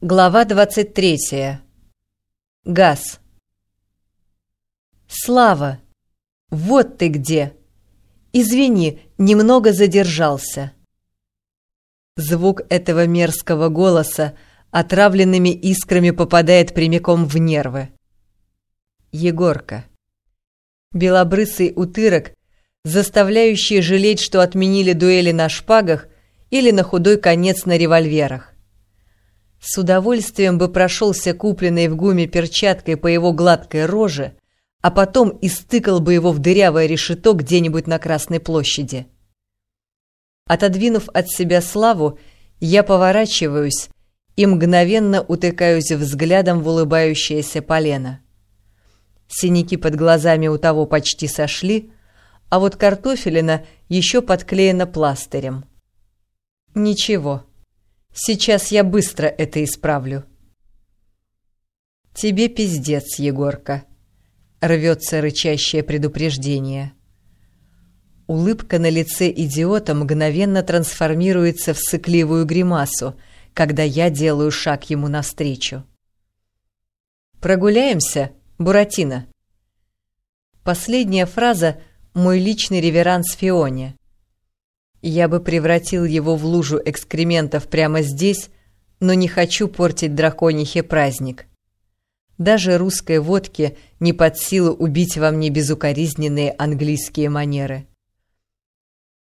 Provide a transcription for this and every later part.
Глава 23. Газ. Слава, вот ты где. Извини, немного задержался. Звук этого мерзкого голоса отравленными искрами попадает прямиком в нервы. Егорка. Белобрысый утырок, заставляющий жалеть, что отменили дуэли на шпагах или на худой конец на револьверах. С удовольствием бы прошелся купленной в гуме перчаткой по его гладкой роже, а потом истыкал бы его в дырявое решето где-нибудь на Красной площади. Отодвинув от себя славу, я поворачиваюсь и мгновенно утыкаюсь взглядом в улыбающееся полено. Синяки под глазами у того почти сошли, а вот картофелина еще подклеена пластырем. Ничего. Сейчас я быстро это исправлю. Тебе пиздец, Егорка. Рвется рычащее предупреждение. Улыбка на лице идиота мгновенно трансформируется в сыкливую гримасу, когда я делаю шаг ему навстречу. «Прогуляемся, Буратино?» Последняя фраза — мой личный реверанс Фионе. Я бы превратил его в лужу экскрементов прямо здесь, но не хочу портить драконихе праздник. Даже русской водке не под силу убить во мне безукоризненные английские манеры.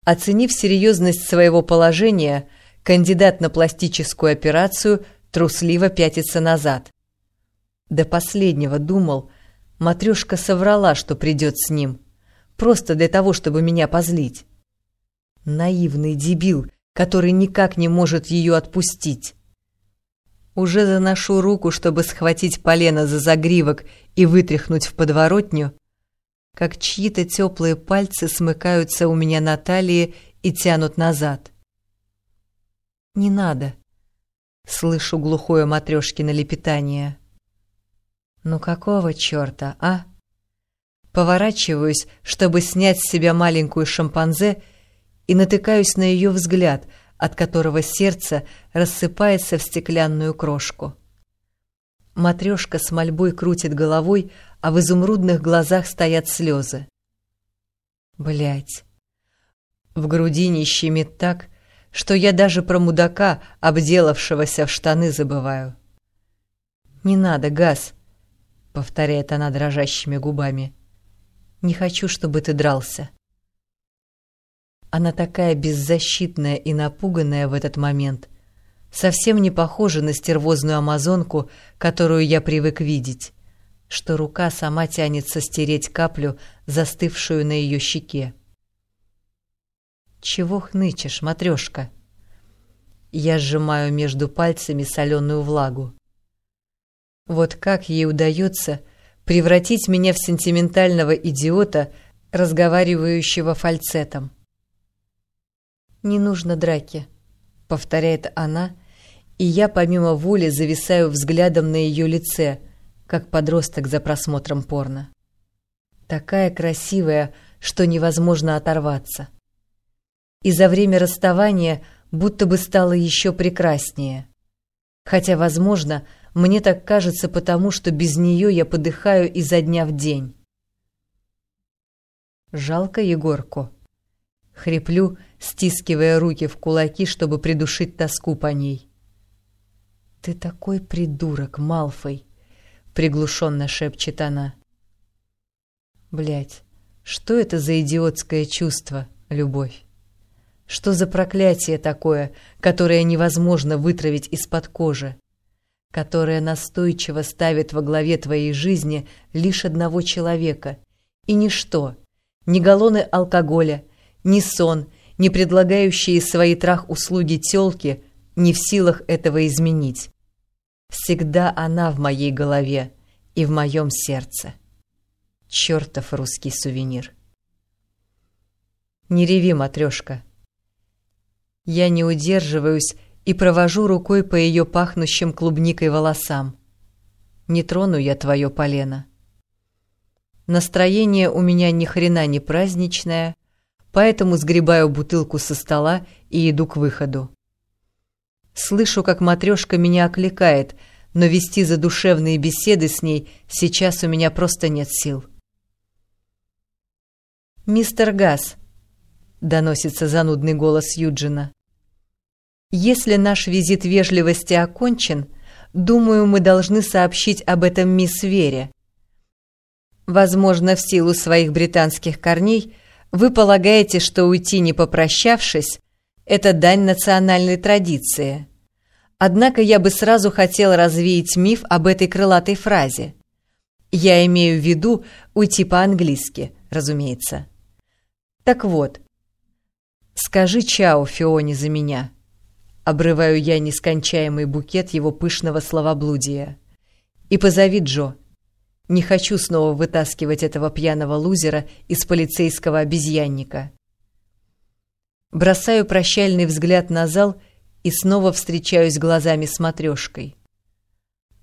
Оценив серьезность своего положения, кандидат на пластическую операцию трусливо пятится назад. До последнего думал, матрешка соврала, что придет с ним, просто для того, чтобы меня позлить. Наивный дебил, который никак не может ее отпустить. Уже заношу руку, чтобы схватить полено за загривок и вытряхнуть в подворотню, как чьи-то теплые пальцы смыкаются у меня на талии и тянут назад. «Не надо», — слышу глухое матрешкино лепетание. «Ну какого черта, а?» Поворачиваюсь, чтобы снять с себя маленькую шимпанзе и натыкаюсь на ее взгляд, от которого сердце рассыпается в стеклянную крошку. Матрешка с мольбой крутит головой, а в изумрудных глазах стоят слезы. Блять. В груди не щемит так, что я даже про мудака, обделавшегося в штаны, забываю. «Не надо, Газ», — повторяет она дрожащими губами. «Не хочу, чтобы ты дрался». Она такая беззащитная и напуганная в этот момент. Совсем не похожа на стервозную амазонку, которую я привык видеть, что рука сама тянется стереть каплю, застывшую на ее щеке. «Чего хнычешь, матрешка?» Я сжимаю между пальцами соленую влагу. Вот как ей удается превратить меня в сентиментального идиота, разговаривающего фальцетом. «Не нужно драки», — повторяет она, и я помимо воли зависаю взглядом на ее лице, как подросток за просмотром порно. Такая красивая, что невозможно оторваться. И за время расставания будто бы стала еще прекраснее. Хотя, возможно, мне так кажется потому, что без нее я подыхаю изо дня в день. Жалко Егорку. Хриплю, стискивая руки в кулаки, чтобы придушить тоску по ней. «Ты такой придурок, Малфой!» — приглушенно шепчет она. Блять, что это за идиотское чувство, любовь? Что за проклятие такое, которое невозможно вытравить из-под кожи? Которое настойчиво ставит во главе твоей жизни лишь одного человека, и ничто, ни галлоны алкоголя, ни сон, ни предлагающие свои трах-услуги тёлки не в силах этого изменить. Всегда она в моей голове и в моем сердце. Чёртов русский сувенир. Не реви, матрешка. Я не удерживаюсь и провожу рукой по ее пахнущим клубникой волосам. Не трону я твое полено. Настроение у меня ни хрена не праздничное, поэтому сгребаю бутылку со стола и иду к выходу. Слышу, как матрешка меня окликает, но вести задушевные беседы с ней сейчас у меня просто нет сил. «Мистер Газ», — доносится занудный голос Юджина, — «если наш визит вежливости окончен, думаю, мы должны сообщить об этом мисс Вере. Возможно, в силу своих британских корней вы полагаете, что уйти не попрощавшись — это дань национальной традиции. Однако я бы сразу хотел развеять миф об этой крылатой фразе. Я имею в виду уйти по-английски, разумеется. Так вот, скажи Чао Фионе за меня. Обрываю я нескончаемый букет его пышного словоблудия. И позови Джо. Не хочу снова вытаскивать этого пьяного лузера из полицейского обезьянника. Бросаю прощальный взгляд на зал и снова встречаюсь глазами с матрешкой.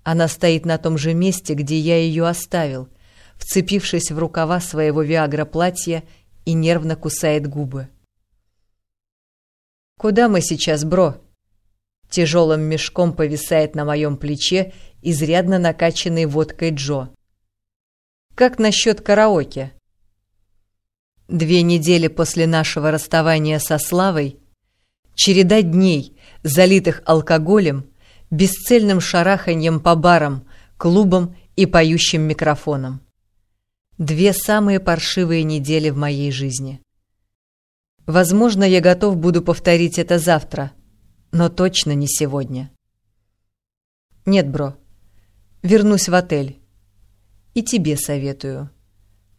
Она стоит на том же месте, где я ее оставил, вцепившись в рукава своего виагра-платья и нервно кусает губы. «Куда мы сейчас, бро?» Тяжелым мешком повисает на моем плече изрядно накачанный водкой Джо. «Как насчет караоке?» Две недели после нашего расставания со Славой, череда дней, залитых алкоголем, бесцельным шараханьем по барам, клубам и поющим микрофоном. Две самые паршивые недели в моей жизни. Возможно, я готов буду повторить это завтра, но точно не сегодня. Нет, бро. Вернусь в отель. И тебе советую.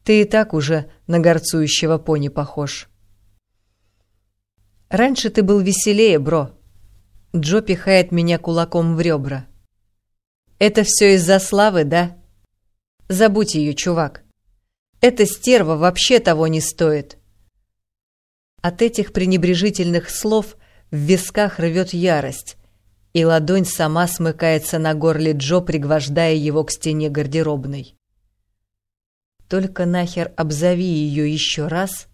Ты и так уже на горцующего пони похож. Раньше ты был веселее, бро. Джо пихает меня кулаком в ребра. Это все из-за славы, да? Забудь ее, чувак. Эта стерва вообще того не стоит. От этих пренебрежительных слов в висках рвет ярость, и ладонь сама смыкается на горле Джо, пригвождая его к стене гардеробной. Только нахер обзови ее еще раз,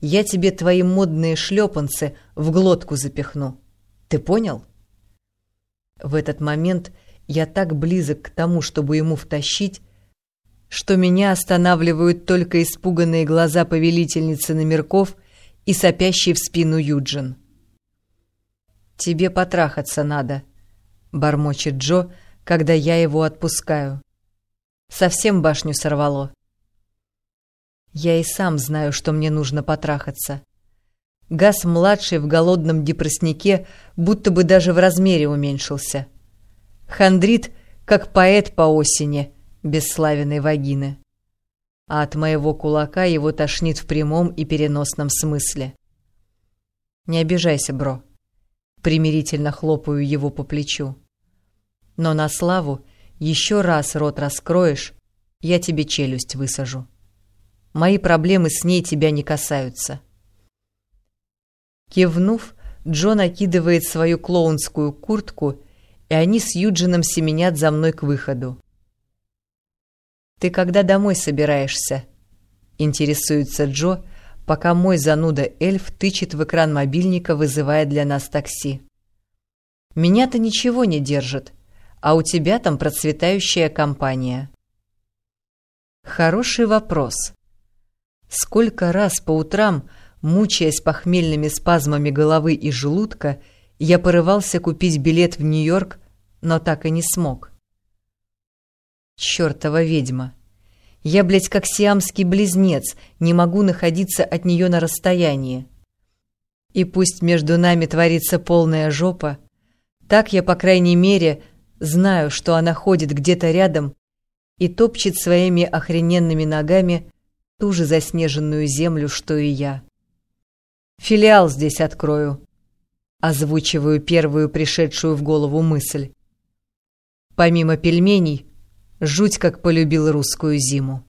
я тебе твои модные шлепанцы в глотку запихну. Ты понял? В этот момент я так близок к тому, чтобы ему втащить, что меня останавливают только испуганные глаза повелительницы номерков и сопящий в спину Юджин. «Тебе потрахаться надо», — бормочет Джо, когда я его отпускаю. Совсем башню сорвало. Я и сам знаю, что мне нужно потрахаться. Газ-младший в голодном депресснике будто бы даже в размере уменьшился. Хандрит, как поэт по осени — бесславенной вагины. А от моего кулака его тошнит в прямом и переносном смысле. Не обижайся, бро. Примирительно хлопаю его по плечу. Но на славу еще раз рот раскроешь, я тебе челюсть высажу. Мои проблемы с ней тебя не касаются. Кивнув, Джо накидывает свою клоунскую куртку, и они с Юджином семенят за мной к выходу. «Ты когда домой собираешься?» — интересуется Джо, пока мой зануда эльф тычет в экран мобильника, вызывая для нас такси. «Меня-то ничего не держит, а у тебя там процветающая компания». Хороший вопрос. Сколько раз по утрам, мучаясь похмельными спазмами головы и желудка, я порывался купить билет в Нью-Йорк, но так и не смог. Чёртова ведьма. Я, блядь, как сиамский близнец, не могу находиться от неё на расстоянии. И пусть между нами творится полная жопа, так я, по крайней мере, знаю, что она ходит где-то рядом и топчет своими охрененными ногами ту же заснеженную землю, что и я. Филиал здесь открою. Озвучиваю первую пришедшую в голову мысль. Помимо пельменей, Жуть как полюбил русскую зиму.